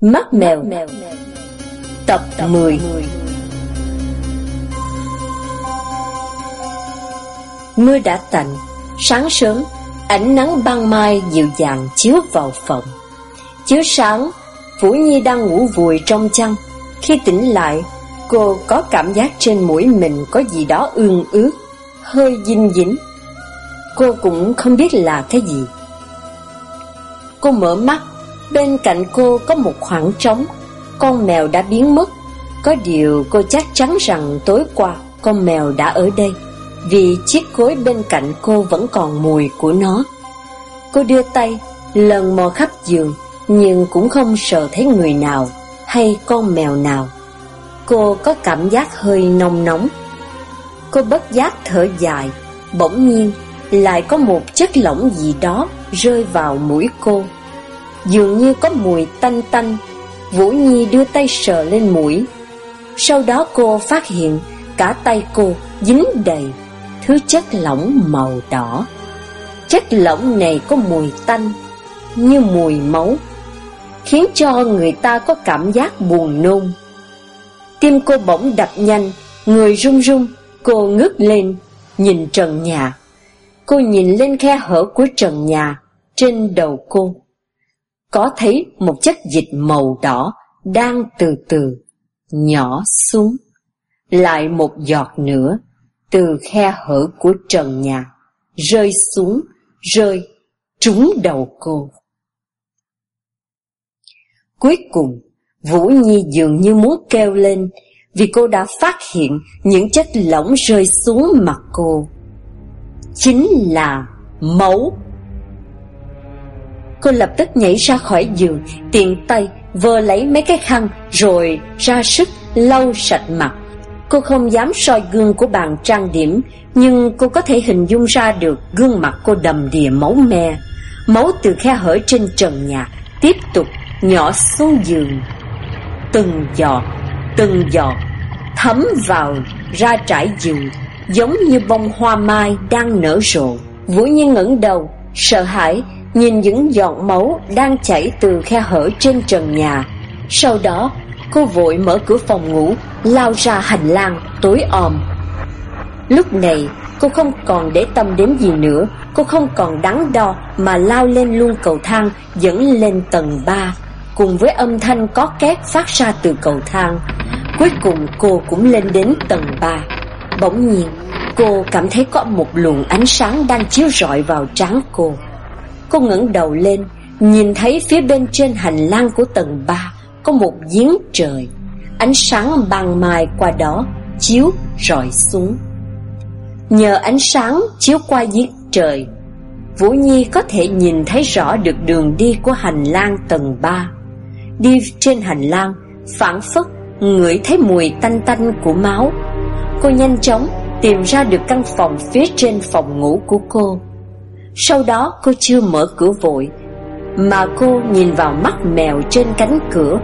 Mắt mèo. Tập 10 Mưa đã tạnh, Sáng sớm, Ánh nắng ban mai dịu dàng chiếu vào phòng. Chiếu sáng Vũ Nhi đang ngủ vùi trong chăn. Khi tỉnh lại, Cô có cảm giác trên mũi mình có gì đó ương ướt Hơi dinh dính. Cô cũng không biết là cái gì. Cô mở mắt Bên cạnh cô có một khoảng trống. Con mèo đã biến mất. Có điều cô chắc chắn rằng tối qua Con mèo đã ở đây, Vì chiếc gối bên cạnh cô vẫn còn mùi của nó. Cô đưa tay, Lần mò khắp giường, Nhưng cũng không sợ thấy người nào Hay con mèo nào. Cô có cảm giác hơi nông nóng. Cô bất giác thở dài, Bỗng nhiên Lại có một chất lỏng gì đó Rơi vào mũi cô. Dường như có mùi tanh tanh. Vũ Nhi đưa tay sờ lên mũi. Sau đó cô phát hiện Cả tay cô dính đầy Thứ chất lỏng màu đỏ. Chất lỏng này có mùi tanh Như mùi máu, Khiến cho người ta có cảm giác buồn nôn. Tim cô bỗng đập nhanh, Người run run, Cô ngước lên, Nhìn trần nhà. Cô nhìn lên khe hở của trần nhà Trên đầu cô có thấy một chất dịch màu đỏ đang từ từ nhỏ xuống. Lại một giọt nữa từ khe hở của trần nhà rơi xuống, rơi trúng đầu cô. Cuối cùng, Vũ Nhi dường như muốn kêu lên vì cô đã phát hiện những chất lỏng rơi xuống mặt cô. Chính là máu Cô lập tức nhảy ra khỏi giường, Tiện tay vơ lấy mấy cái khăn Rồi ra sức lau sạch mặt. Cô không dám soi gương của bàn trang điểm, Nhưng cô có thể hình dung ra được Gương mặt cô đầm đìa máu me. Máu từ khe hở trên trần nhà Tiếp tục nhỏ xuống giường. Từng giọt Từng giọt Thấm vào ra trải giường, Giống như bông hoa mai đang nở rộ. Vũ Nhiên ngẩng đầu, Sợ hãi Nhìn những giọt máu đang chảy từ khe hở trên trần nhà. Sau đó, cô vội mở cửa phòng ngủ, Lao ra hành lang tối om. Lúc này, cô không còn để tâm đến gì nữa, Cô không còn đắn đo mà lao lên luôn cầu thang, Dẫn lên tầng 3 Cùng với âm thanh có két phát ra từ cầu thang. Cuối cùng, cô cũng lên đến tầng 3 Bỗng nhiên, cô cảm thấy có một luồng ánh sáng đang chiếu rọi vào trán cô. Cô ngẩng đầu lên, Nhìn thấy phía bên trên hành lang của tầng 3 Có một giếng trời. Ánh sáng bằng mài qua đó Chiếu rọi xuống. Nhờ ánh sáng chiếu qua giếng trời, Vũ Nhi có thể nhìn thấy rõ được đường đi của hành lang tầng 3 Đi trên hành lang Phản phất ngửi thấy mùi tanh tanh của máu. Cô nhanh chóng tìm ra được căn phòng phía trên phòng ngủ của cô sau đó cô chưa mở cửa vội, Mà cô nhìn vào mắt mèo trên cánh cửa.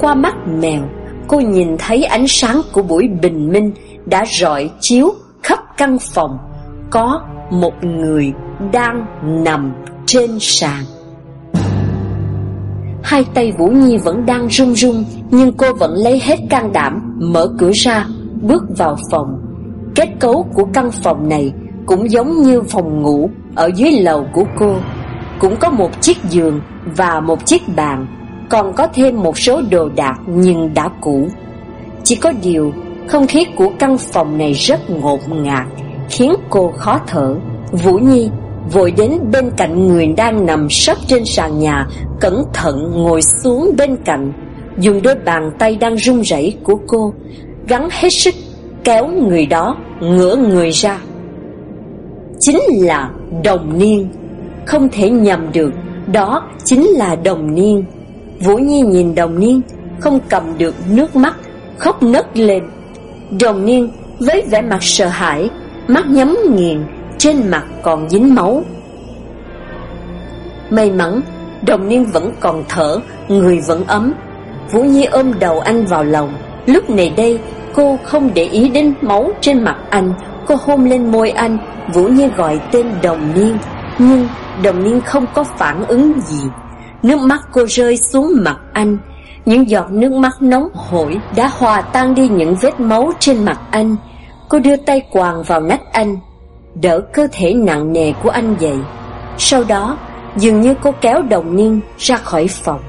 Qua mắt mèo, Cô nhìn thấy ánh sáng của buổi bình minh Đã rọi chiếu khắp căn phòng. Có một người đang nằm trên sàn. Hai tay Vũ Nhi vẫn đang run run, Nhưng cô vẫn lấy hết can đảm, Mở cửa ra, Bước vào phòng. Kết cấu của căn phòng này cũng giống như phòng ngủ ở dưới lầu của cô. Cũng có một chiếc giường và một chiếc bàn. Còn có thêm một số đồ đạc nhưng đã cũ. Chỉ có điều, Không khí của căn phòng này rất ngột ngạt, Khiến cô khó thở. Vũ Nhi vội đến bên cạnh người đang nằm sấp trên sàn nhà, Cẩn thận ngồi xuống bên cạnh. Dùng đôi bàn tay đang run rẩy của cô Gắn hết sức kéo người đó ngửa người ra. Chính là đồng niên. Không thể nhầm được, Đó chính là đồng niên. Vũ Nhi nhìn đồng niên, Không cầm được nước mắt, Khóc nấc lên. Đồng niên với vẻ mặt sợ hãi, Mắt nhắm nghiền, Trên mặt còn dính máu. May mắn, Đồng niên vẫn còn thở, Người vẫn ấm. Vũ Nhi ôm đầu anh vào lòng. Lúc này đây, cô không để ý đến máu trên mặt anh Cô hôn lên môi anh, Vũ Nhi gọi tên đồng niên. Nhưng đồng niên không có phản ứng gì. Nước mắt cô rơi xuống mặt anh. Những giọt nước mắt nóng hổi Đã hòa tan đi những vết máu trên mặt anh. Cô đưa tay quàng vào nách anh, Đỡ cơ thể nặng nề của anh dậy. Sau đó, Dường như cô kéo đồng niên ra khỏi phòng.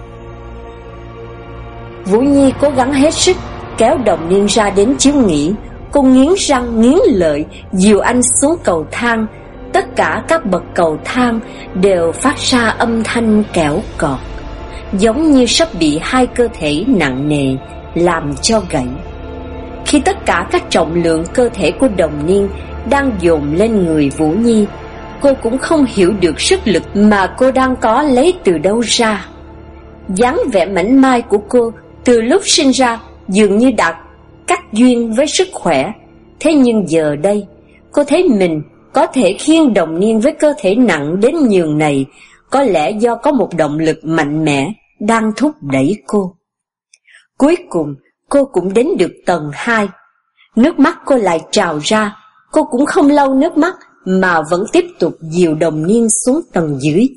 Vũ Nhi cố gắng hết sức Kéo đồng niên ra đến chiếu nghỉ. Cô nghiến răng, nghiến lợi, Dìu anh xuống cầu thang. Tất cả các bậc cầu thang Đều phát ra âm thanh kẽo cọt, Giống như sắp bị hai cơ thể nặng nề Làm cho gãy. Khi tất cả các trọng lượng cơ thể của đồng niên Đang dồn lên người Vũ Nhi, Cô cũng không hiểu được sức lực Mà cô đang có lấy từ đâu ra. Dáng vẻ mảnh mai của cô Từ lúc sinh ra Dường như đã cắt duyên với sức khỏe. Thế nhưng giờ đây, Cô thấy mình có thể khiêng đồng niên với cơ thể nặng đến nhường này, Có lẽ do có một động lực mạnh mẽ Đang thúc đẩy cô. Cuối cùng, cô cũng đến được tầng 2 Nước mắt cô lại trào ra, Cô cũng không lau nước mắt Mà vẫn tiếp tục dìu đồng niên xuống tầng dưới.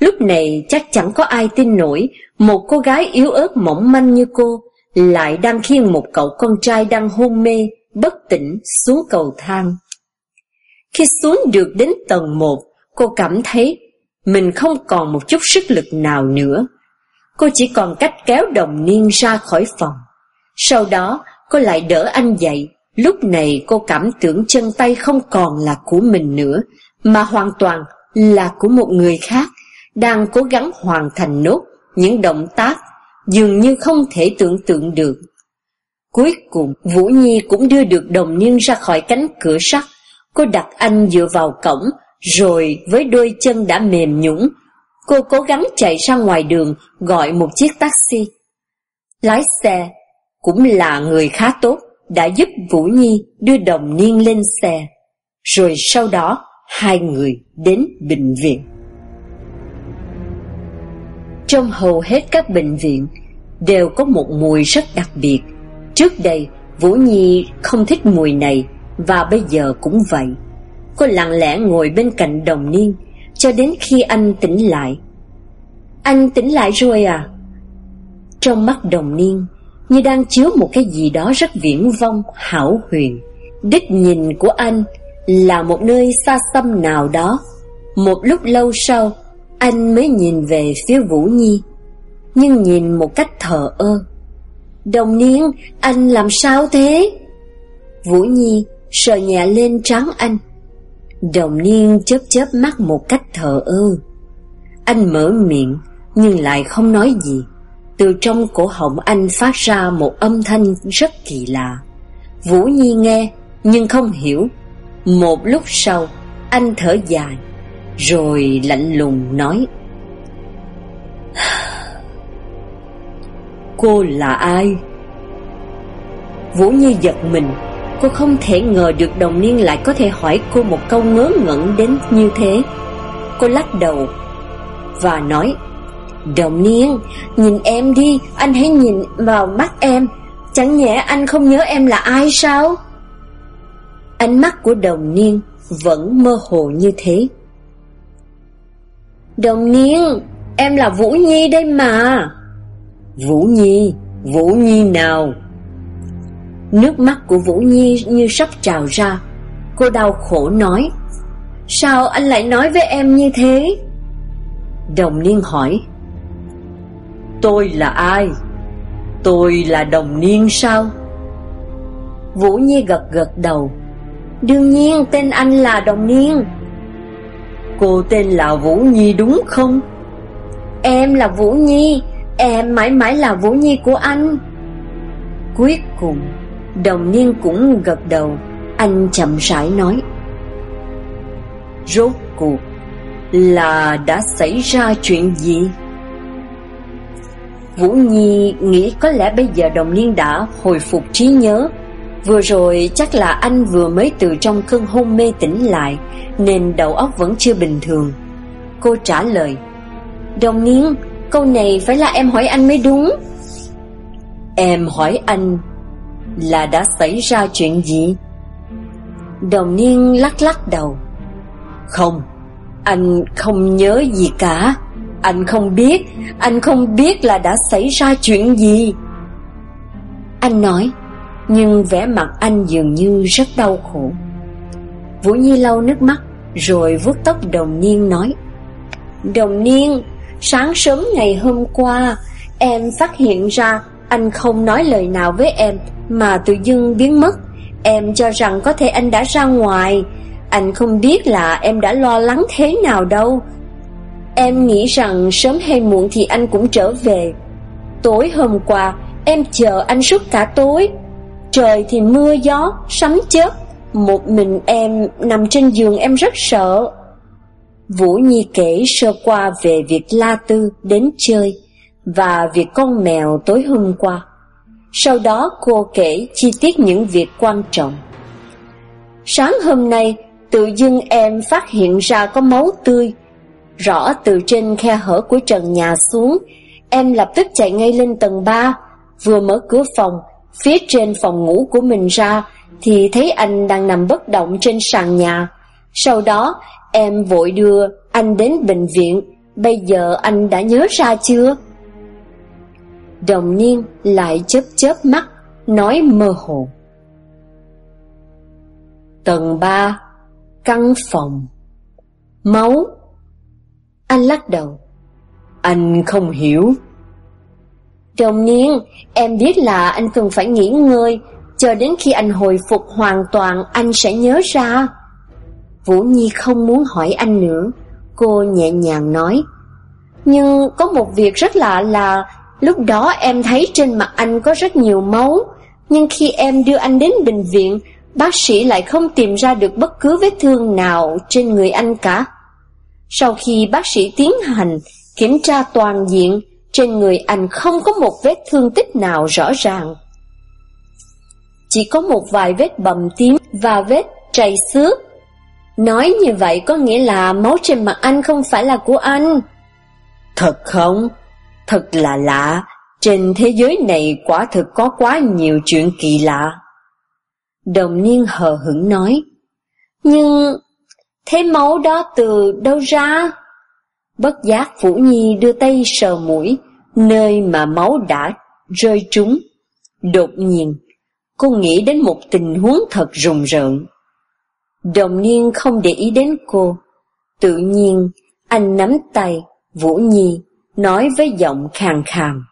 Lúc này chắc chẳng có ai tin nổi Một cô gái yếu ớt mỏng manh như cô lại đang khiêng một cậu con trai đang hôn mê, Bất tỉnh, xuống cầu thang. Khi xuống được đến tầng 1 Cô cảm thấy Mình không còn một chút sức lực nào nữa. Cô chỉ còn cách kéo đồng niên ra khỏi phòng. Sau đó, cô lại đỡ anh dậy. Lúc này, cô cảm tưởng chân tay không còn là của mình nữa, Mà hoàn toàn là của một người khác, Đang cố gắng hoàn thành nốt những động tác Dường như không thể tưởng tượng được. Cuối cùng, Vũ Nhi cũng đưa được đồng niên ra khỏi cánh cửa sắt. Cô đặt anh dựa vào cổng, Rồi với đôi chân đã mềm nhũng, Cô cố gắng chạy ra ngoài đường, Gọi một chiếc taxi. Lái xe Cũng là người khá tốt, Đã giúp Vũ Nhi đưa đồng niên lên xe. Rồi sau đó, Hai người đến bệnh viện. Trong hầu hết các bệnh viện Đều có một mùi rất đặc biệt Trước đây, Vũ Nhi không thích mùi này và bây giờ cũng vậy. Cô lặng lẽ ngồi bên cạnh đồng niên cho đến khi anh tỉnh lại. Anh tỉnh lại rồi à? Trong mắt đồng niên như đang chứa một cái gì đó rất viễn vông, hảo huyền. Đích nhìn của anh là một nơi xa xăm nào đó. Một lúc lâu sau, anh mới nhìn về phía Vũ Nhi, nhưng nhìn một cách thờ ơ. Đồng niên, anh làm sao thế? Vũ Nhi sờ nhẹ lên trắng anh. Đồng niên chớp chớp mắt một cách thờ ơ. Anh mở miệng, nhưng lại không nói gì. Từ trong cổ họng anh phát ra một âm thanh rất kỳ lạ. Vũ Nhi nghe, nhưng không hiểu. Một lúc sau, anh thở dài, rồi lạnh lùng nói. Cô là ai? Vũ Nhi giật mình Cô không thể ngờ được đồng niên lại có thể hỏi cô một câu ngớ ngẩn đến như thế Cô lắc đầu Và nói Đồng niên, nhìn em đi Anh hãy nhìn vào mắt em Chẳng nhẽ anh không nhớ em là ai sao Ánh mắt của đồng niên Vẫn mơ hồ như thế Đồng niên Em là Vũ Nhi đây mà. Vũ Nhi Vũ Nhi nào? Nước mắt của Vũ Nhi như sắp trào ra. Cô đau khổ nói Sao anh lại nói với em như thế? Đồng Niên hỏi Tôi là ai? Tôi là Đồng Niên sao? Vũ Nhi gật gật đầu Đương nhiên tên anh là Đồng Niên Cô tên là Vũ Nhi đúng không? Em là Vũ Nhi, Em mãi mãi là Vũ Nhi của anh. Cuối cùng, Đồng niên cũng gật đầu, Anh chậm rãi nói. Rốt cuộc Là đã xảy ra chuyện gì? Vũ Nhi nghĩ có lẽ bây giờ đồng niên đã hồi phục trí nhớ. Vừa rồi chắc là anh vừa mới từ trong cơn hôn mê tỉnh lại, Nên đầu óc vẫn chưa bình thường. Cô trả lời, Đồng niên Câu này phải là em hỏi anh mới đúng. Em hỏi anh Là đã xảy ra chuyện gì? Đồng niên lắc lắc đầu, Không, Anh không nhớ gì cả. Anh không biết, Anh không biết là đã xảy ra chuyện gì. Anh nói nhưng vẻ mặt anh dường như rất đau khổ. Vũ Nhi lau nước mắt, Rồi vuốt tóc đồng niên nói, Đồng niên, Sáng sớm ngày hôm qua, Em phát hiện ra Anh không nói lời nào với em Mà tự dưng biến mất. Em cho rằng có thể anh đã ra ngoài. Anh không biết là em đã lo lắng thế nào đâu. Em nghĩ rằng sớm hay muộn thì anh cũng trở về. Tối hôm qua, Em chờ anh suốt cả tối. Trời thì mưa, gió, Sấm chớp. Một mình em nằm trên giường em rất sợ. Vũ Nhi kể sơ qua về việc La Tư đến chơi Và việc con mèo tối hôm qua. Sau đó cô kể chi tiết những việc quan trọng. Sáng hôm nay, Tự dưng em phát hiện ra có máu tươi Rõ từ trên khe hở của trần nhà xuống. Em lập tức chạy ngay lên tầng 3 Vừa mở cửa phòng Phía trên phòng ngủ của mình ra, Thì thấy anh đang nằm bất động trên sàn nhà. Sau đó, em vội đưa anh đến bệnh viện. Bây giờ anh đã nhớ ra chưa? Đồng niên lại chớp chớp mắt, Nói mơ hồ. Tầng 3 Căn phòng. Máu. Anh lắc đầu. Anh không hiểu. Đồng niên Em biết là anh cần phải nghỉ ngơi, Chờ đến khi anh hồi phục hoàn toàn Anh sẽ nhớ ra. Vũ Nhi không muốn hỏi anh nữa, Cô nhẹ nhàng nói. Nhưng có một việc rất lạ là Lúc đó em thấy trên mặt anh có rất nhiều máu, Nhưng khi em đưa anh đến bệnh viện, Bác sĩ lại không tìm ra được bất cứ vết thương nào trên người anh cả. Sau khi bác sĩ tiến hành kiểm tra toàn diện trên người anh không có một vết thương tích nào rõ ràng Chỉ có một vài vết bầm tím và vết trầy xước Nói như vậy có nghĩa là máu trên mặt anh không phải là của anh Thật không? Thật là lạ Trên thế giới này quả thực có quá nhiều chuyện kỳ lạ Đồng niên hờ hững nói. Nhưng thế máu đó từ đâu ra? Bất giác Vũ Nhi đưa tay sờ mũi, nơi mà máu đã rơi trúng. Đột nhiên, cô nghĩ đến một tình huống thật rùng rợn. Đồng niên không để ý đến cô. Tự nhiên, anh nắm tay Vũ Nhi, nói với giọng khàn khàn.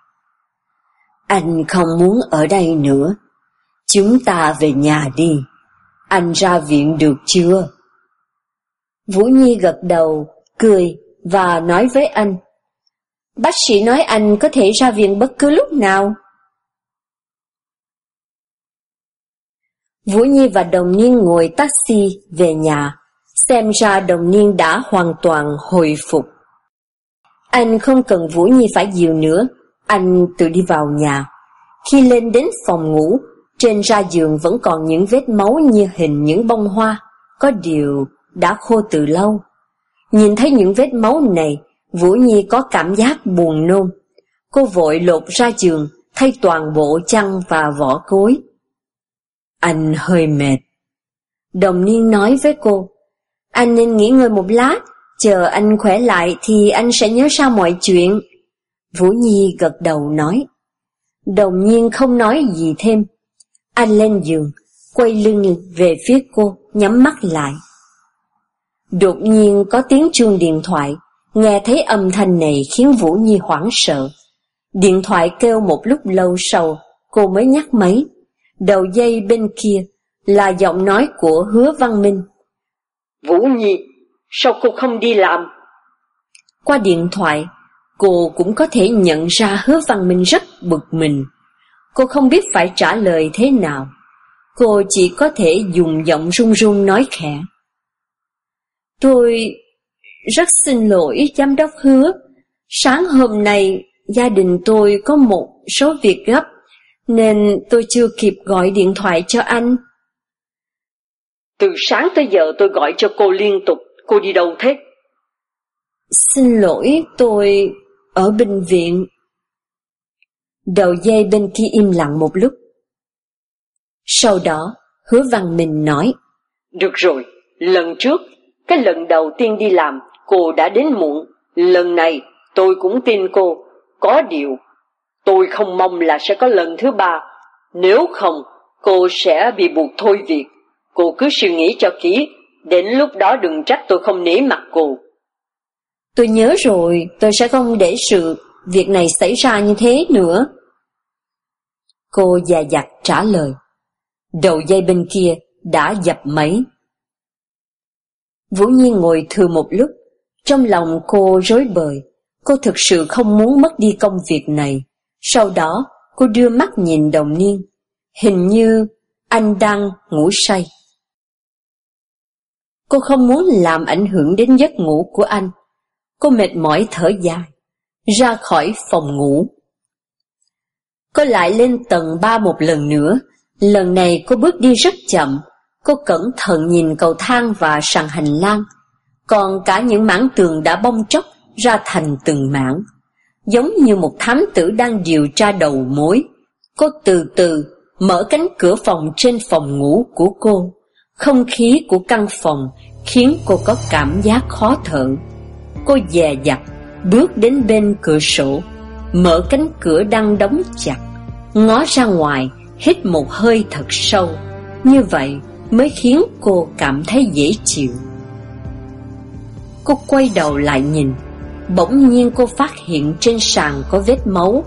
Anh không muốn ở đây nữa. Chúng ta về nhà đi. Anh ra viện được chưa? Vũ Nhi gật đầu, cười và nói với anh. Bác sĩ nói anh có thể ra viện bất cứ lúc nào. Vũ Nhi và Đồng Niên ngồi taxi về nhà, xem ra Đồng Niên đã hoàn toàn hồi phục. Anh không cần Vũ Nhi phải dìu nữa, anh tự đi vào nhà. Khi lên đến phòng ngủ, trên ra giường vẫn còn những vết máu như hình những bông hoa, có điều đã khô từ lâu. Nhìn thấy những vết máu này, Vũ Nhi có cảm giác buồn nôn. Cô vội lột ra giường, thay toàn bộ chăn và vỏ cối. Anh hơi mệt. Đồng niên nói với cô, anh nên nghỉ ngơi một lát, chờ anh khỏe lại thì anh sẽ nhớ ra mọi chuyện. Vũ Nhi gật đầu nói. Đồng nhiên không nói gì thêm, anh lên giường, quay lưng về phía cô, nhắm mắt lại. Đột nhiên có tiếng chuông điện thoại, nghe thấy âm thanh này khiến Vũ Nhi hoảng sợ. Điện thoại kêu một lúc lâu sau, cô mới nhắc máy. Đầu dây bên kia là giọng nói của hứa văn minh. Vũ Nhi, sao cô không đi làm? Qua điện thoại, cô cũng có thể nhận ra hứa văn minh rất bực mình. Cô không biết phải trả lời thế nào. Cô chỉ có thể dùng giọng run run nói khẽ. Tôi rất xin lỗi giám đốc hứa. Sáng hôm nay gia đình tôi có một số việc gấp nên tôi chưa kịp gọi điện thoại cho anh. Từ sáng tới giờ tôi gọi cho cô liên tục, cô đi đâu thế? Xin lỗi, tôi ở bệnh viện. Đầu dây bên kia im lặng một lúc. Sau đó, hứa văn mình nói. Được rồi, lần trước, cái lần đầu tiên đi làm, cô đã đến muộn. Lần này, tôi cũng tin cô. Có điều, tôi không mong là sẽ có lần thứ ba. Nếu không, cô sẽ bị buộc thôi việc. Cô cứ suy nghĩ cho kỹ, đến lúc đó đừng trách tôi không nể mặt cô. Tôi nhớ rồi, tôi sẽ không để sự việc này xảy ra như thế nữa. Cô già dặt trả lời. Đầu dây bên kia đã dập máy. Vũ Nhiên ngồi thừa một lúc, trong lòng cô rối bời. Cô thực sự không muốn mất đi công việc này. Sau đó, cô đưa mắt nhìn đồng niên. Hình như anh đang ngủ say. Cô không muốn làm ảnh hưởng đến giấc ngủ của anh. Cô mệt mỏi thở dài, ra khỏi phòng ngủ. Cô lại lên tầng ba một lần nữa, lần này cô bước đi rất chậm, cô cẩn thận nhìn cầu thang và sàn hành lang, còn cả những mảng tường đã bong tróc ra thành từng mảng. Giống như một thám tử đang điều tra đầu mối, cô từ từ mở cánh cửa phòng trên phòng ngủ của cô. Không khí của căn phòng khiến cô có cảm giác khó thở. Cô dè dặt bước đến bên cửa sổ, mở cánh cửa đang đóng chặt, ngó ra ngoài, hít một hơi thật sâu. Như vậy mới khiến cô cảm thấy dễ chịu. Cô quay đầu lại nhìn, bỗng nhiên cô phát hiện trên sàn có vết máu.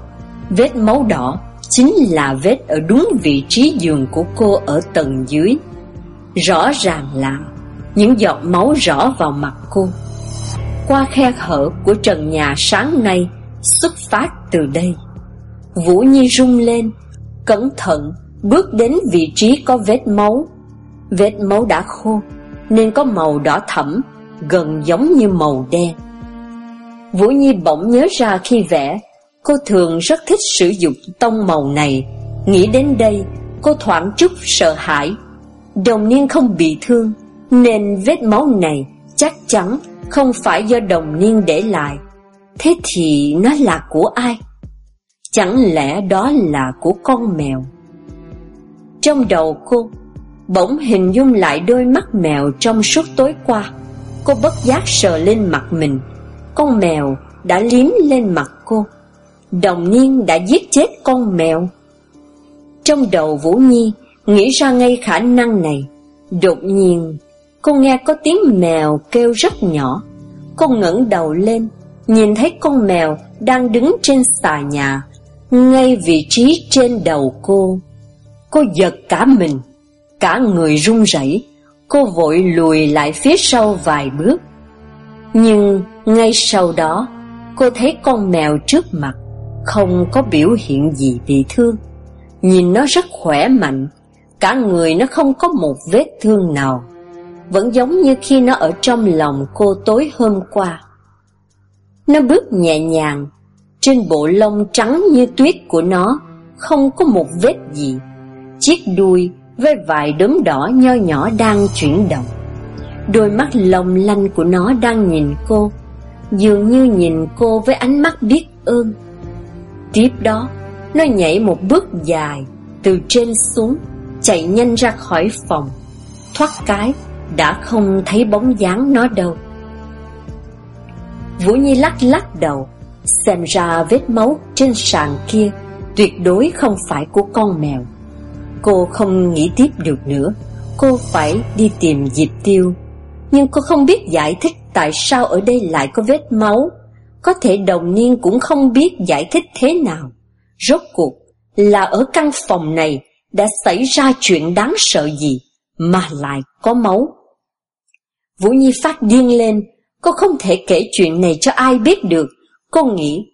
Vết máu đỏ chính là vết ở đúng vị trí giường của cô ở tầng dưới. Rõ ràng là những giọt máu rõ vào mặt cô. Qua khe hở của trần nhà sáng nay xuất phát từ đây. Vũ Nhi rung lên, cẩn thận bước đến vị trí có vết máu. Vết máu đã khô nên có màu đỏ thẫm, gần giống như màu đen. Vũ Nhi bỗng nhớ ra khi vẽ, cô thường rất thích sử dụng tông màu này. Nghĩ đến đây, cô thoảng chút sợ hãi. Đồng niên không bị thương, nên vết máu này chắc chắn không phải do đồng niên để lại. Thế thì nó là của ai? Chẳng lẽ đó là của con mèo? Trong đầu cô, bỗng hình dung lại đôi mắt mèo trong suốt tối qua. Cô bất giác sờ lên mặt mình. Con mèo đã liếm lên mặt cô. Đồng niên đã giết chết con mèo. Trong đầu Vũ Nhi nghĩ ra ngay khả năng này. Đột nhiên, Cô nghe có tiếng mèo kêu rất nhỏ Cô ngẩng đầu lên, Nhìn thấy con mèo đang đứng trên xà nhà, Ngay vị trí trên đầu cô Cô giật cả mình, Cả người run rẩy Cô vội lùi lại phía sau vài bước Nhưng ngay sau đó Cô thấy con mèo trước mặt Không có biểu hiện gì bị thương Nhìn nó rất khỏe mạnh Cả người nó không có một vết thương nào vẫn giống như khi nó ở trong lòng cô tối hôm qua. Nó bước nhẹ nhàng, trên bộ lông trắng như tuyết của nó không có một vết gì. Chiếc đuôi với vài đốm đỏ nho nhỏ đang chuyển động. Đôi mắt lồng lanh của nó đang nhìn cô, dường như nhìn cô với ánh mắt biết ơn. Tiếp đó, nó nhảy một bước dài, từ trên xuống, chạy nhanh ra khỏi phòng. Thoát cái, đã không thấy bóng dáng nó đâu. Vũ Nhi lắc lắc đầu, xem ra vết máu trên sàn kia tuyệt đối không phải của con mèo. Cô không nghĩ tiếp được nữa, cô phải đi tìm Diệp Tiêu. Nhưng cô không biết giải thích tại sao ở đây lại có vết máu. Có thể đồng niên cũng không biết giải thích thế nào. Rốt cuộc là ở căn phòng này đã xảy ra chuyện đáng sợ gì mà lại có máu. Vũ Nhi phát điên lên, cô không thể kể chuyện này cho ai biết được. Cô nghĩ,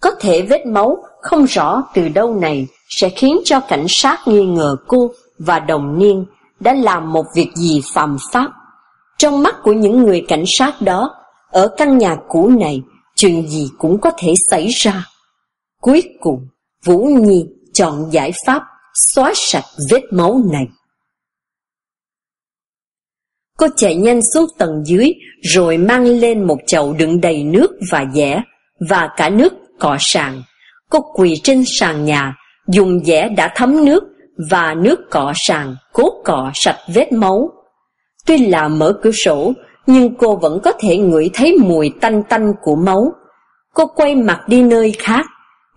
có thể vết máu không rõ từ đâu này sẽ khiến cho cảnh sát nghi ngờ cô và đồng niên đã làm một việc gì phạm pháp. Trong mắt của những người cảnh sát đó, ở căn nhà cũ này, chuyện gì cũng có thể xảy ra. Cuối cùng, Vũ Nhi chọn giải pháp xóa sạch vết máu này. Cô chạy nhanh xuống tầng dưới rồi mang lên một chậu đựng đầy nước và dẻ và cả nước cọ sàn. Cô quỳ trên sàn nhà, dùng dẻ đã thấm nước và nước cọ sàn cố cọ sạch vết máu. Tuy là mở cửa sổ, nhưng cô vẫn có thể ngửi thấy mùi tanh tanh của máu. Cô quay mặt đi nơi khác,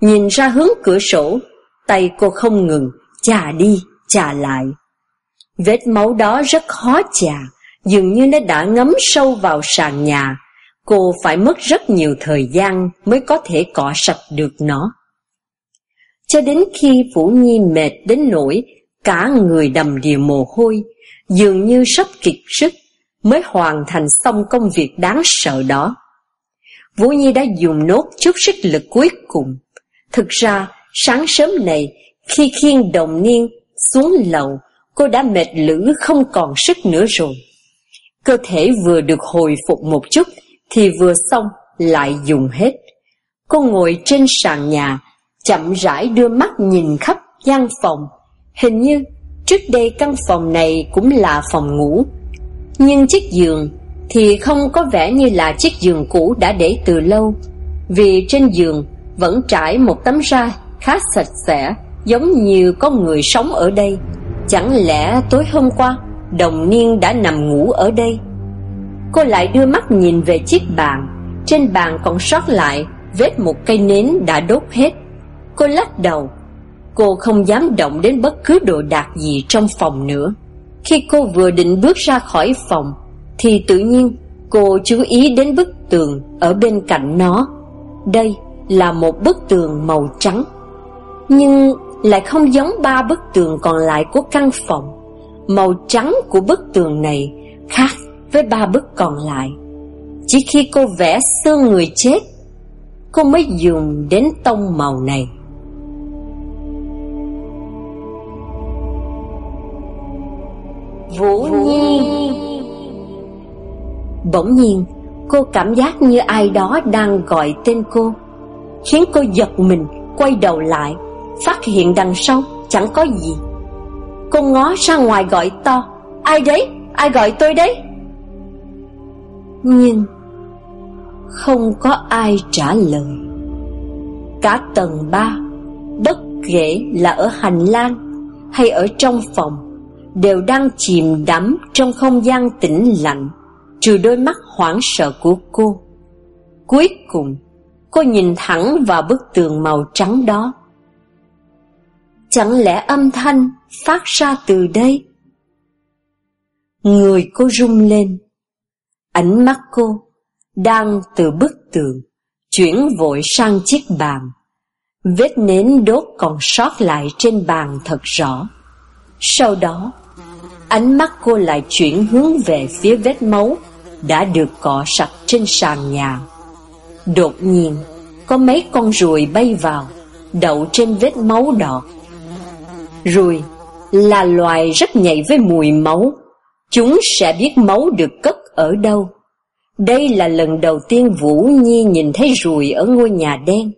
nhìn ra hướng cửa sổ, tay cô không ngừng, chà đi, chà lại. Vết máu đó rất khó chà, dường như nó đã ngấm sâu vào sàn nhà. Cô phải mất rất nhiều thời gian mới có thể cọ sạch được nó. Cho đến khi Vũ Nhi mệt đến nỗi cả người đầm đìa mồ hôi, dường như sắp kiệt sức, mới hoàn thành xong công việc đáng sợ đó. Vũ Nhi đã dùng nốt chút sức lực cuối cùng. Thực ra, sáng sớm này, khi khiêng đồng niên xuống lầu, cô đã mệt lử không còn sức nữa rồi. Cơ thể vừa được hồi phục một chút, thì vừa xong lại dùng hết. Cô ngồi trên sàn nhà, chậm rãi đưa mắt nhìn khắp gian phòng. Hình như trước đây căn phòng này cũng là phòng ngủ. Nhưng chiếc giường thì không có vẻ như là chiếc giường cũ đã để từ lâu. Vì trên giường vẫn trải một tấm ra khá sạch sẽ, giống như có người sống ở đây. Chẳng lẽ tối hôm qua đồng niên đã nằm ngủ ở đây? Cô lại đưa mắt nhìn về chiếc bàn Trên bàn còn sót lại Vết một cây nến đã đốt hết Cô lắc đầu Cô không dám động đến bất cứ đồ đạc gì trong phòng nữa Khi cô vừa định bước ra khỏi phòng Thì tự nhiên cô chú ý đến bức tường ở bên cạnh nó Đây là một bức tường màu trắng Nhưng lại không giống ba bức tường còn lại của căn phòng Màu trắng của bức tường này khác với ba bức còn lại. Chỉ khi cô vẽ xương người chết, cô mới dùng đến tông màu này. Vũ Nhi Bỗng nhiên, cô cảm giác như ai đó đang gọi tên cô, khiến cô giật mình, quay đầu lại, phát hiện đằng sau chẳng có gì. Cô ngó ra ngoài gọi to, ai đấy, ai gọi tôi đấy? Nhưng Không có ai trả lời Cả tầng ba Bất kể là ở hành lang Hay ở trong phòng Đều đang chìm đắm Trong không gian tĩnh lặng, Trừ đôi mắt hoảng sợ của cô Cuối cùng, Cô nhìn thẳng vào bức tường màu trắng đó Chẳng lẽ âm thanh phát ra từ đây? Người cô rung lên Ánh mắt cô đang từ bức tường chuyển vội sang chiếc bàn. Vết nến đốt còn sót lại trên bàn thật rõ. Sau đó, ánh mắt cô lại chuyển hướng về phía vết máu đã được cọ sạch trên sàn nhà. Đột nhiên, có mấy con ruồi bay vào, đậu trên vết máu đỏ. Ruồi là loài rất nhạy với mùi máu, chúng sẽ biết máu được cất ở đâu. Đây là lần đầu tiên Vũ Nhi nhìn thấy ruồi ở ngôi nhà đen.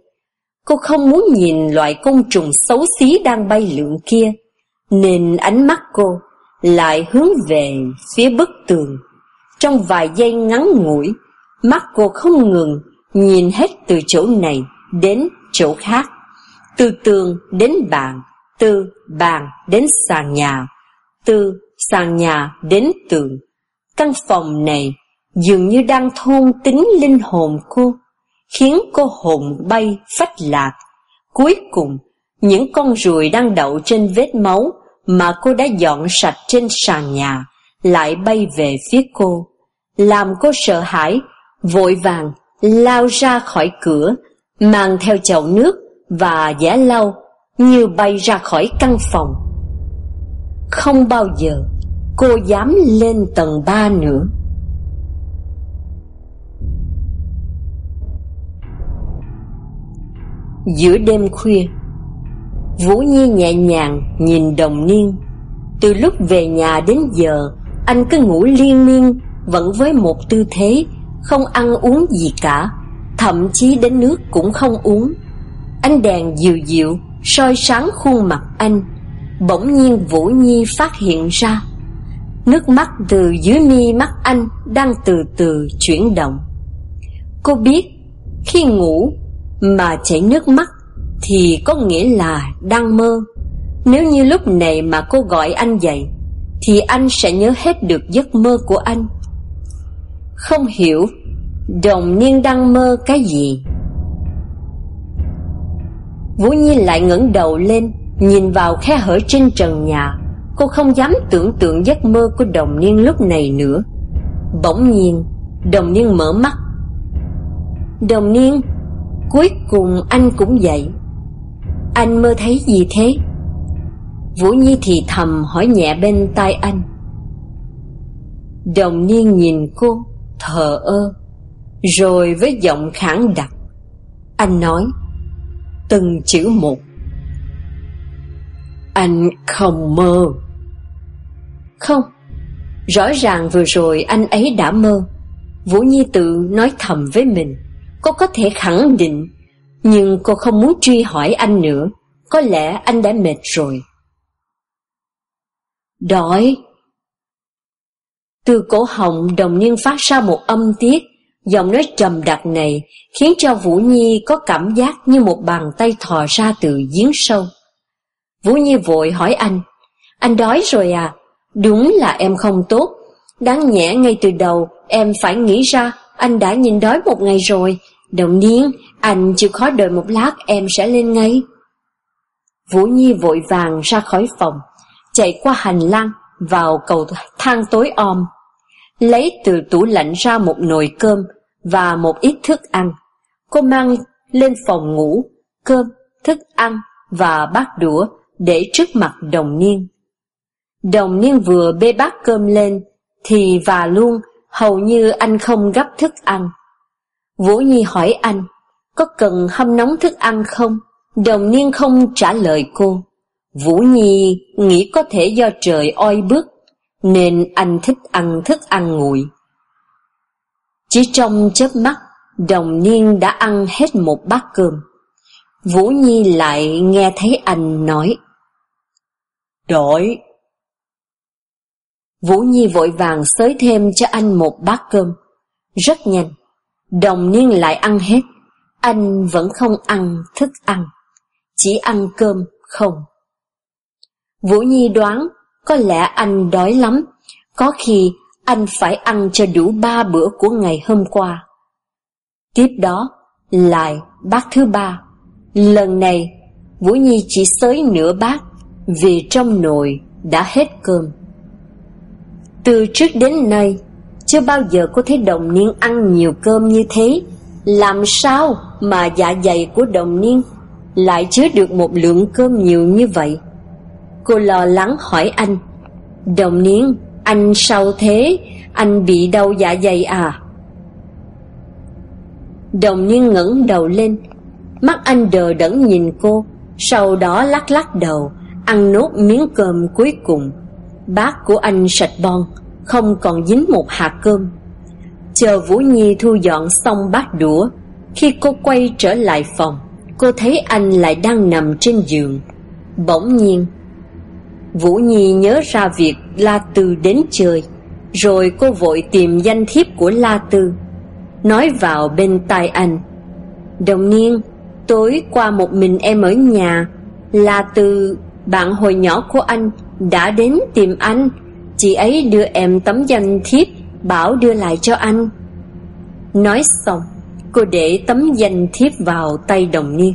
Cô không muốn nhìn loại côn trùng xấu xí đang bay lượn kia, nên ánh mắt cô lại hướng về phía bức tường. Trong vài giây ngắn ngủi, mắt cô không ngừng nhìn hết từ chỗ này đến chỗ khác, từ tường đến bàn, từ bàn đến sàn nhà, từ sàn nhà đến tường. Căn phòng này dường như đang thôn tính linh hồn cô, khiến cô hồn bay phách lạc. Cuối cùng, những con ruồi đang đậu trên vết máu mà cô đã dọn sạch trên sàn nhà lại bay về phía cô, làm cô sợ hãi, vội vàng lao ra khỏi cửa, mang theo chậu nước và giả lau như bay ra khỏi căn phòng. Không bao giờ cô dám lên tầng ba nữa. Giữa đêm khuya Vũ Nhi nhẹ nhàng nhìn đồng niên. Từ lúc về nhà đến giờ, Anh cứ ngủ liên miên, Vẫn với một tư thế, Không ăn uống gì cả, Thậm chí đến nước cũng không uống. Ánh đèn dịu dịu, soi sáng khuôn mặt anh. Bỗng nhiên Vũ Nhi phát hiện ra, Nước mắt từ dưới mi mắt anh Đang từ từ chuyển động. Cô biết, Khi ngủ mà chảy nước mắt thì có nghĩa là đang mơ. Nếu như lúc này mà cô gọi anh dậy, thì anh sẽ nhớ hết được giấc mơ của anh. Không hiểu, đồng niên đang mơ cái gì? Vũ Nhi lại ngẩng đầu lên Nhìn vào khe hở trên trần nhà Cô không dám tưởng tượng giấc mơ của đồng niên lúc này nữa Bỗng nhiên Đồng niên mở mắt Đồng niên Cuối cùng anh cũng dậy anh mơ thấy gì thế? Vũ Nhi thì thầm hỏi nhẹ bên tai anh. Đồng niên nhìn cô, Thờ ơ, Rồi với giọng khẳng đặc, Anh nói, Từng chữ một. Anh không mơ. Không, Rõ ràng vừa rồi anh ấy đã mơ. Vũ Nhi tự nói thầm với mình, Cô có thể khẳng định nhưng cô không muốn truy hỏi anh nữa. Có lẽ anh đã mệt rồi. Đói. Từ cổ họng đồng niên phát ra một âm tiết. Giọng nói trầm đặc này Khiến cho Vũ Nhi có cảm giác Như một bàn tay thò ra từ giếng sâu. Vũ Nhi vội hỏi anh Anh đói rồi à? Đúng là em không tốt. Đáng nhẽ ngay từ đầu Em phải nghĩ ra Anh đã nhìn đói một ngày rồi. Đồng niên anh chịu khó đợi một lát em sẽ lên ngay. Vũ Nhi vội vàng ra khỏi phòng Chạy qua hành lang Vào cầu thang tối om Lấy từ tủ lạnh ra một nồi cơm Và một ít thức ăn. Cô mang lên phòng ngủ Cơm, thức ăn và bát đũa Để trước mặt đồng niên. Đồng niên vừa bê bát cơm lên Thì và luôn Hầu như anh không gấp thức ăn. Vũ Nhi hỏi anh có cần hâm nóng thức ăn không? Đồng niên không trả lời cô. Vũ Nhi nghĩ có thể do trời oi bức, Nên anh thích ăn thức ăn nguội. Chỉ trong chớp mắt, Đồng niên đã ăn hết một bát cơm. Vũ Nhi lại nghe thấy anh nói Đói Vũ Nhi vội vàng xới thêm cho anh một bát cơm. Rất nhanh, Đồng niên lại ăn hết. Anh vẫn không ăn thức ăn, Chỉ ăn cơm không. Vũ Nhi đoán Có lẽ anh đói lắm, Có khi anh phải ăn cho đủ ba bữa của ngày hôm qua. Tiếp đó, lại bát thứ ba. Lần này, Vũ Nhi chỉ xới nửa bát Vì trong nồi đã hết cơm. Từ trước đến nay, chưa bao giờ cô thấy đồng niên ăn nhiều cơm như thế. Làm sao mà dạ dày của đồng niên Lại chứa được một lượng cơm nhiều như vậy? Cô lo lắng hỏi anh. Đồng niên, Anh sao thế? Anh bị đau dạ dày à? Đồng niên ngẩng đầu lên. Mắt anh đờ đẫn nhìn cô, Sau đó lắc lắc đầu, Ăn nốt miếng cơm cuối cùng. Bát của anh sạch bon, không còn dính một hạt cơm. Chờ Vũ Nhi thu dọn xong bát đũa, khi cô quay trở lại phòng, cô thấy anh lại đang nằm trên giường. Bỗng nhiên, Vũ Nhi nhớ ra việc La Tư đến chơi, rồi cô vội tìm danh thiếp của La Tư, nói vào bên tai anh. Đồng niên, tối qua một mình em ở nhà, La Tư, bạn hồi nhỏ của anh, đã đến tìm anh, Chị ấy đưa em tấm danh thiếp Bảo đưa lại cho anh. Nói xong, Cô để tấm danh thiếp vào tay đồng niên.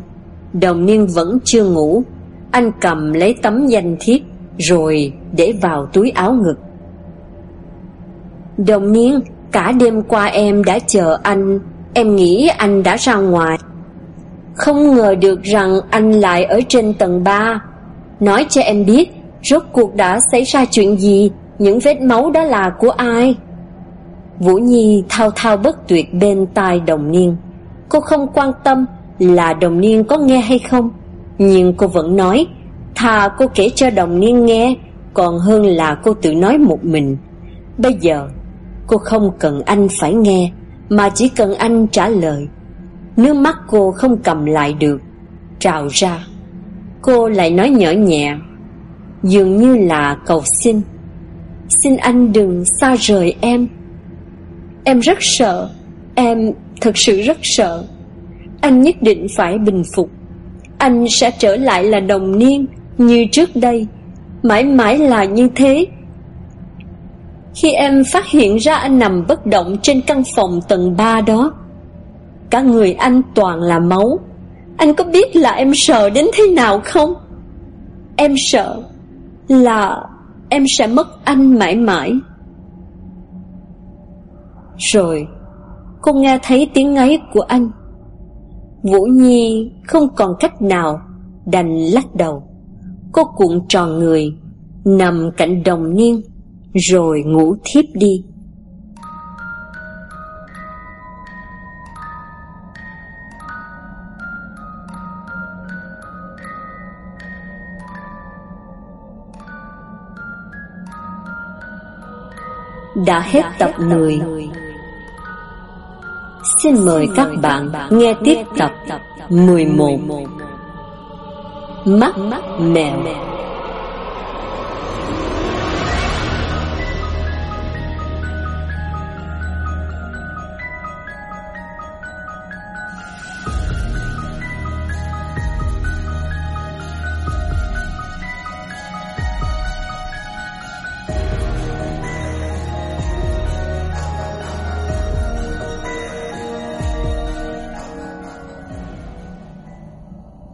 Đồng niên vẫn chưa ngủ. Anh cầm lấy tấm danh thiếp Rồi để vào túi áo ngực. Đồng niên, Cả đêm qua em đã chờ anh. Em nghĩ anh đã ra ngoài. Không ngờ được rằng anh lại ở trên tầng 3 Nói cho em biết, Rốt cuộc đã xảy ra chuyện gì? Những vết máu đó là của ai? Vũ Nhi thao thao bất tuyệt bên tai đồng niên. Cô không quan tâm là đồng niên có nghe hay không, Nhưng cô vẫn nói, Thà cô kể cho đồng niên nghe, Còn hơn là cô tự nói một mình. Bây giờ, Cô không cần anh phải nghe, Mà chỉ cần anh trả lời. Nước mắt cô không cầm lại được, Trào ra. Cô lại nói nhỏ nhẹ, Dường như là cầu xin. Xin anh đừng xa rời em Em rất sợ. Em thật sự rất sợ. Anh nhất định phải bình phục. Anh sẽ trở lại là đồng niên Như trước đây. Mãi mãi là như thế. Khi em phát hiện ra anh nằm bất động Trên căn phòng tầng 3 đó, Cả người anh toàn là máu. Anh có biết là em sợ đến thế nào không? Em sợ là em sẽ mất anh mãi mãi. Rồi, cô nghe thấy tiếng ngáy của anh. Vũ Nhi không còn cách nào, đành lắc đầu. Cô cuộn tròn người, nằm cạnh đồng niên, rồi ngủ thiếp đi. đã hết tập 10 Xin mời các bạn nghe tiếp tập 11 Mắt mèo